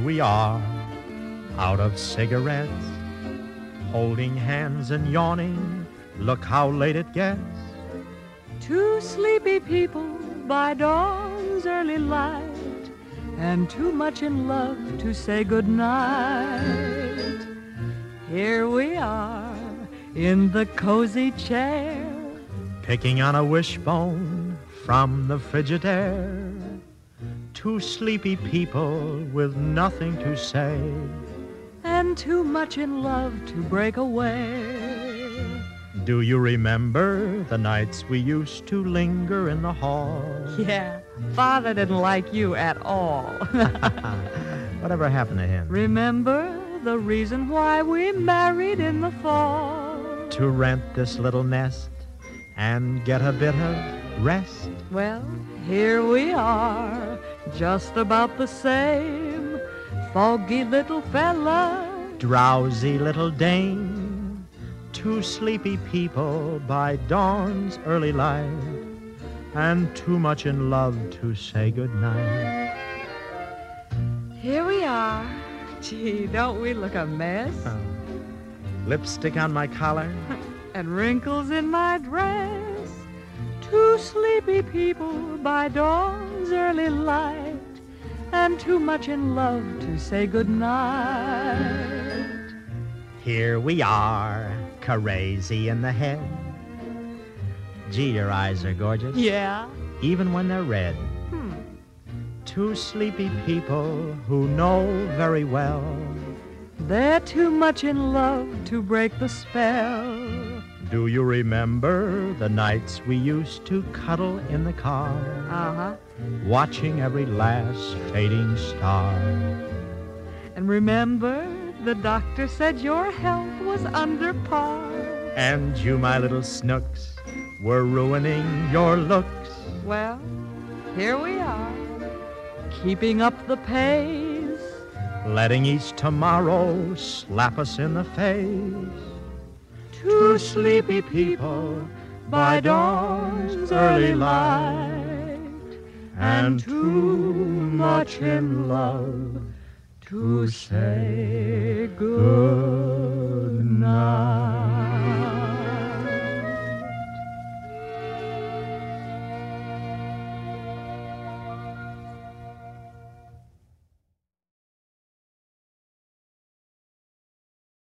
we are, out of cigarettes, holding hands and yawning. Look how late it gets. Two sleepy people by dawn's early light, and too much in love to say goodnight. Here we are in the cozy chair, picking on a wishbone from the Frigidaire. Two sleepy people with nothing to say, and too much in love to break away. Do you remember the nights we used to linger in the hall? Yeah, Father didn't like you at all. Whatever happened to him? Remember the reason why we married in the fall? To rent this little nest and get a bit of rest. Well, here we are, just about the same. Foggy little fella, drowsy little dame two sleepy people by dawn's early light, and too much in love to say goodnight. Here we are. Gee, don't we look a mess? Uh, lipstick on my collar. and wrinkles in my dress. Two sleepy people by dawn's early light, and too much in love to say goodnight. Here we are crazy in the head. Gee, your eyes are gorgeous. Yeah? Even when they're red. Hmm. Two sleepy people who know very well. They're too much in love to break the spell. Do you remember the nights we used to cuddle in the car? Uh-huh. Watching every last fading star. And remember the doctor said your health was under par. And you, my little snooks, were ruining your looks. Well, here we are, keeping up the pace. Letting each tomorrow slap us in the face. Two sleepy people by dawn's early light. And too much in love to say goodbye.